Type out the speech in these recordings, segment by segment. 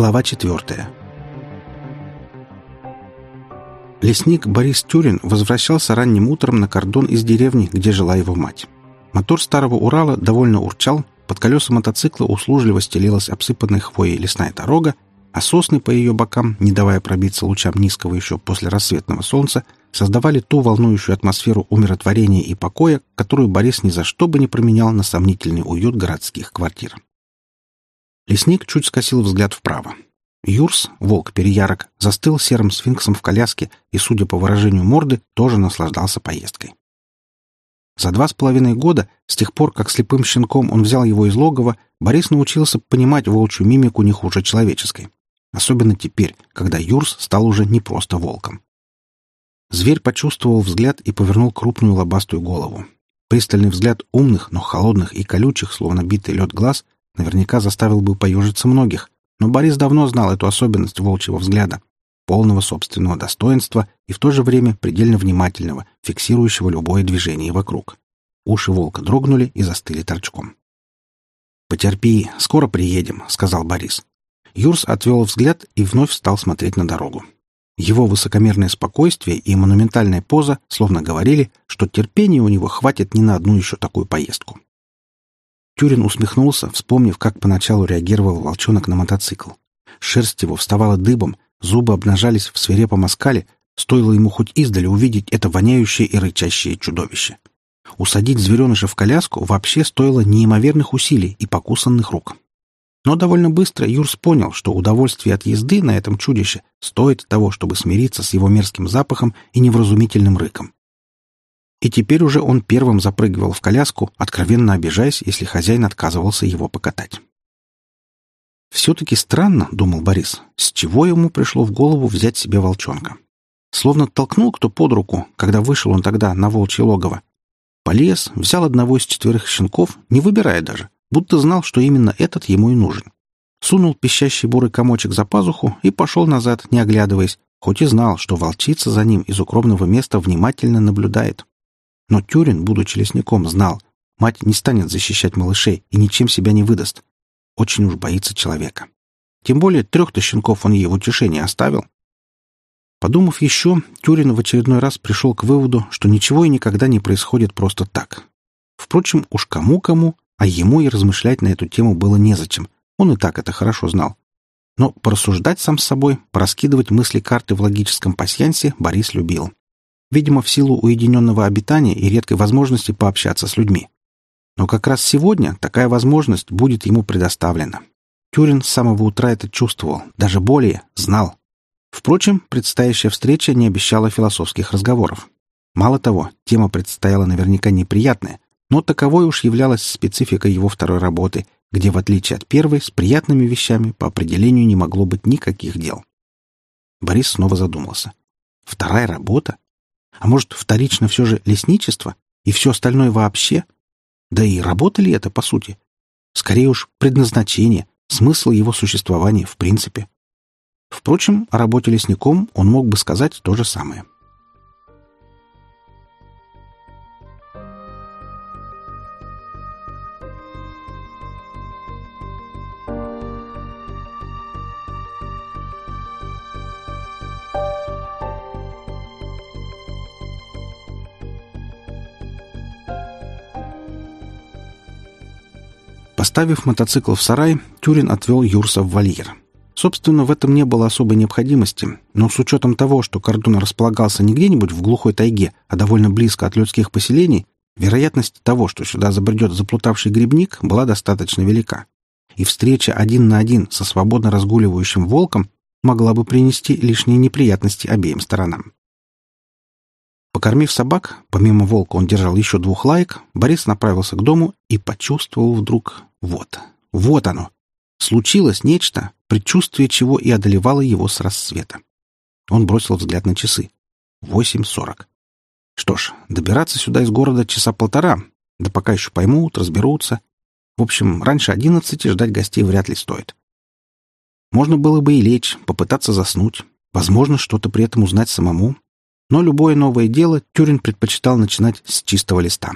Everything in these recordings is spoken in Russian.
Глава четвертая. Лесник Борис Тюрин возвращался ранним утром на кордон из деревни, где жила его мать. Мотор старого Урала довольно урчал, под колеса мотоцикла услужливо стелилась обсыпанной хвоей лесная дорога, а сосны по ее бокам, не давая пробиться лучам низкого еще после рассветного солнца, создавали ту волнующую атмосферу умиротворения и покоя, которую Борис ни за что бы не променял на сомнительный уют городских квартир. Лесник чуть скосил взгляд вправо. Юрс, волк-переярок, застыл серым сфинксом в коляске и, судя по выражению морды, тоже наслаждался поездкой. За два с половиной года, с тех пор, как слепым щенком он взял его из логова, Борис научился понимать волчью мимику не хуже человеческой. Особенно теперь, когда Юрс стал уже не просто волком. Зверь почувствовал взгляд и повернул крупную лобастую голову. Пристальный взгляд умных, но холодных и колючих, словно битый лед глаз, наверняка заставил бы поежиться многих, но Борис давно знал эту особенность волчьего взгляда, полного собственного достоинства и в то же время предельно внимательного, фиксирующего любое движение вокруг. Уши волка дрогнули и застыли торчком. «Потерпи, скоро приедем», — сказал Борис. Юрс отвел взгляд и вновь стал смотреть на дорогу. Его высокомерное спокойствие и монументальная поза словно говорили, что терпения у него хватит не на одну еще такую поездку. Тюрин усмехнулся, вспомнив, как поначалу реагировал волчонок на мотоцикл. Шерсть его вставала дыбом, зубы обнажались в свирепом оскале, стоило ему хоть издали увидеть это воняющее и рычащее чудовище. Усадить звереныша в коляску вообще стоило неимоверных усилий и покусанных рук. Но довольно быстро Юрс понял, что удовольствие от езды на этом чудище стоит того, чтобы смириться с его мерзким запахом и невразумительным рыком. И теперь уже он первым запрыгивал в коляску, откровенно обижаясь, если хозяин отказывался его покатать. «Все-таки странно», — думал Борис, — с чего ему пришло в голову взять себе волчонка. Словно толкнул кто под руку, когда вышел он тогда на волчье логово. Полез, взял одного из четверых щенков, не выбирая даже, будто знал, что именно этот ему и нужен. Сунул пищащий бурый комочек за пазуху и пошел назад, не оглядываясь, хоть и знал, что волчица за ним из укромного места внимательно наблюдает. Но Тюрин, будучи лесником, знал, мать не станет защищать малышей и ничем себя не выдаст. Очень уж боится человека. Тем более трех-то щенков он ей в утешение оставил. Подумав еще, Тюрин в очередной раз пришел к выводу, что ничего и никогда не происходит просто так. Впрочем, уж кому-кому, а ему и размышлять на эту тему было незачем. Он и так это хорошо знал. Но порассуждать сам с собой, пораскидывать мысли карты в логическом пасьянсе Борис любил. Видимо, в силу уединенного обитания и редкой возможности пообщаться с людьми. Но как раз сегодня такая возможность будет ему предоставлена. Тюрин с самого утра это чувствовал, даже более, знал. Впрочем, предстоящая встреча не обещала философских разговоров. Мало того, тема предстояла наверняка неприятная, но таковой уж являлась специфика его второй работы, где, в отличие от первой, с приятными вещами по определению не могло быть никаких дел. Борис снова задумался. Вторая работа? А может, вторично все же лесничество? И все остальное вообще? Да и работа ли это, по сути? Скорее уж, предназначение, смысл его существования в принципе. Впрочем, о работе лесником он мог бы сказать то же самое. Поставив мотоцикл в сарай, Тюрин отвел Юрса в вольер. Собственно, в этом не было особой необходимости, но с учетом того, что кордон располагался не где-нибудь в глухой тайге, а довольно близко от людских поселений, вероятность того, что сюда забредет заплутавший грибник, была достаточно велика. И встреча один на один со свободно разгуливающим волком могла бы принести лишние неприятности обеим сторонам. Покормив собак, помимо волка он держал еще двух лаек, Борис направился к дому и почувствовал вдруг вот, вот оно. Случилось нечто, предчувствие чего и одолевало его с рассвета. Он бросил взгляд на часы. Восемь сорок. Что ж, добираться сюда из города часа полтора, да пока еще поймут, разберутся. В общем, раньше одиннадцати ждать гостей вряд ли стоит. Можно было бы и лечь, попытаться заснуть, возможно, что-то при этом узнать самому. Но любое новое дело Тюрин предпочитал начинать с чистого листа.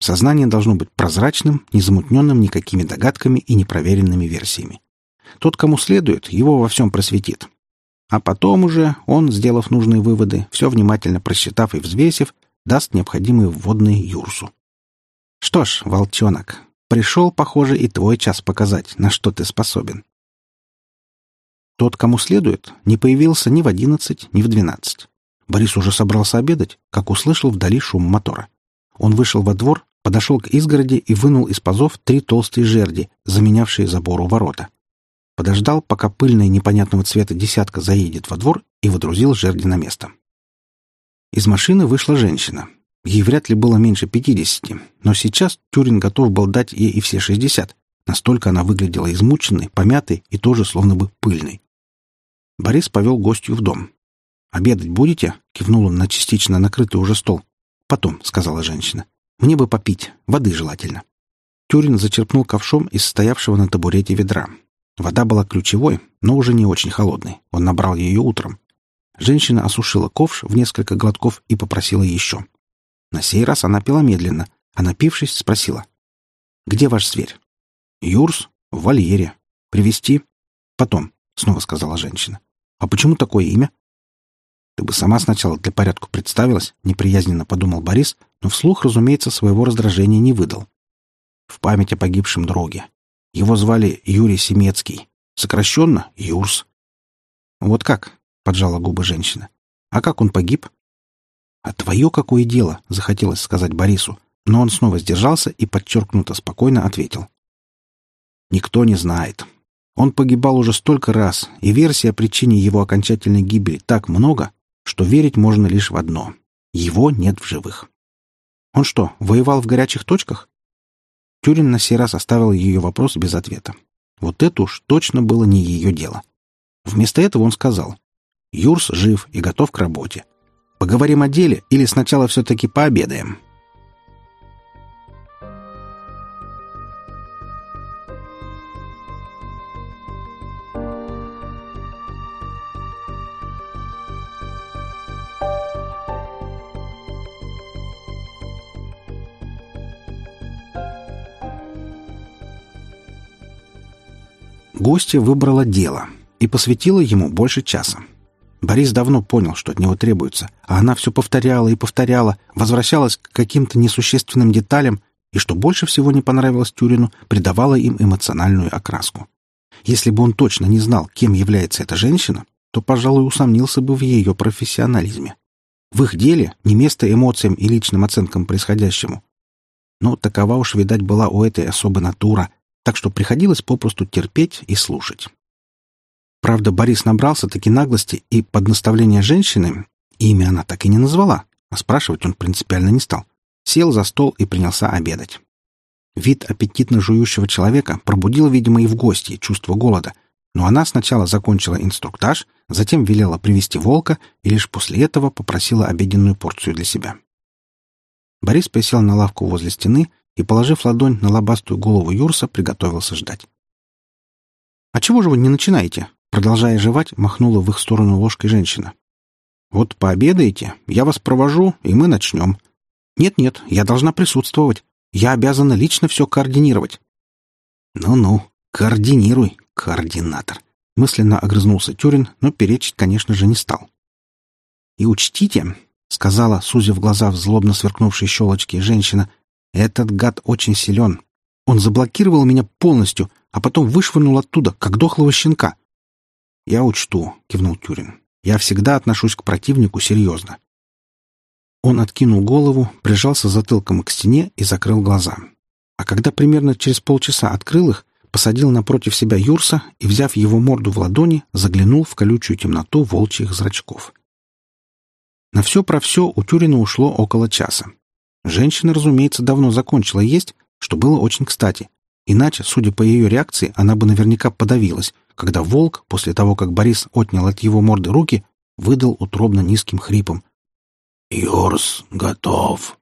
Сознание должно быть прозрачным, незамутненным никакими догадками и непроверенными версиями. Тот, кому следует, его во всем просветит. А потом уже он, сделав нужные выводы, все внимательно просчитав и взвесив, даст необходимые вводные Юрсу. Что ж, волчонок, пришел, похоже, и твой час показать, на что ты способен. Тот, кому следует, не появился ни в одиннадцать, ни в двенадцать. Борис уже собрался обедать, как услышал вдали шум мотора. Он вышел во двор, подошел к изгороди и вынул из пазов три толстые жерди, заменявшие забору ворота. Подождал, пока пыльная непонятного цвета десятка заедет во двор и водрузил жерди на место. Из машины вышла женщина. Ей вряд ли было меньше пятидесяти, но сейчас Тюрин готов был дать ей и все шестьдесят. Настолько она выглядела измученной, помятой и тоже словно бы пыльной. Борис повел гостью в дом. «Обедать будете?» — кивнул он на частично накрытый уже стол. «Потом», — сказала женщина. «Мне бы попить. Воды желательно». Тюрин зачерпнул ковшом из стоявшего на табурете ведра. Вода была ключевой, но уже не очень холодной. Он набрал ее утром. Женщина осушила ковш в несколько глотков и попросила еще. На сей раз она пила медленно, а напившись, спросила. «Где ваш зверь?» «Юрс? В вольере. Привезти?» «Потом», — снова сказала женщина. «А почему такое имя?» «Ты бы сама сначала для порядка представилась», — неприязненно подумал Борис, но вслух, разумеется, своего раздражения не выдал. В память о погибшем друге. Его звали Юрий Семецкий. Сокращенно — Юрс. «Вот как?» — поджала губы женщина. «А как он погиб?» «А твое какое дело?» — захотелось сказать Борису, но он снова сдержался и подчеркнуто спокойно ответил. «Никто не знает. Он погибал уже столько раз, и версий о причине его окончательной гибели так много, что верить можно лишь в одно — его нет в живых. Он что, воевал в горячих точках? Тюрин на сей раз оставил ее вопрос без ответа. Вот это уж точно было не ее дело. Вместо этого он сказал, «Юрс жив и готов к работе. Поговорим о деле или сначала все-таки пообедаем?» Гостья выбрала дело и посвятила ему больше часа. Борис давно понял, что от него требуется, а она все повторяла и повторяла, возвращалась к каким-то несущественным деталям и, что больше всего не понравилось Тюрину, придавала им эмоциональную окраску. Если бы он точно не знал, кем является эта женщина, то, пожалуй, усомнился бы в ее профессионализме. В их деле не место эмоциям и личным оценкам происходящему. Но такова уж, видать, была у этой особой натура, так что приходилось попросту терпеть и слушать. Правда, Борис набрался таки наглости и под наставление женщины, имя она так и не назвала, а спрашивать он принципиально не стал, сел за стол и принялся обедать. Вид аппетитно жующего человека пробудил, видимо, и в гости чувство голода, но она сначала закончила инструктаж, затем велела привести волка и лишь после этого попросила обеденную порцию для себя. Борис присел на лавку возле стены и, положив ладонь на лобастую голову Юрса, приготовился ждать. «А чего же вы не начинаете?» Продолжая жевать, махнула в их сторону ложкой женщина. «Вот пообедаете, я вас провожу, и мы начнем». «Нет-нет, я должна присутствовать. Я обязана лично все координировать». «Ну-ну, координируй, координатор», — мысленно огрызнулся Тюрин, но перечить, конечно же, не стал. «И учтите», — сказала, сузив глаза в злобно сверкнувшей щелочке женщина, этот гад очень силен. Он заблокировал меня полностью, а потом вышвырнул оттуда, как дохлого щенка. «Я учту», — кивнул Тюрин. «Я всегда отношусь к противнику серьезно». Он откинул голову, прижался затылком к стене и закрыл глаза. А когда примерно через полчаса открыл их, посадил напротив себя Юрса и, взяв его морду в ладони, заглянул в колючую темноту волчьих зрачков. На все про все у Тюрина ушло около часа. Женщина, разумеется, давно закончила есть, что было очень кстати. Иначе, судя по ее реакции, она бы наверняка подавилась, когда волк, после того, как Борис отнял от его морды руки, выдал утробно низким хрипом. «Йорс готов!»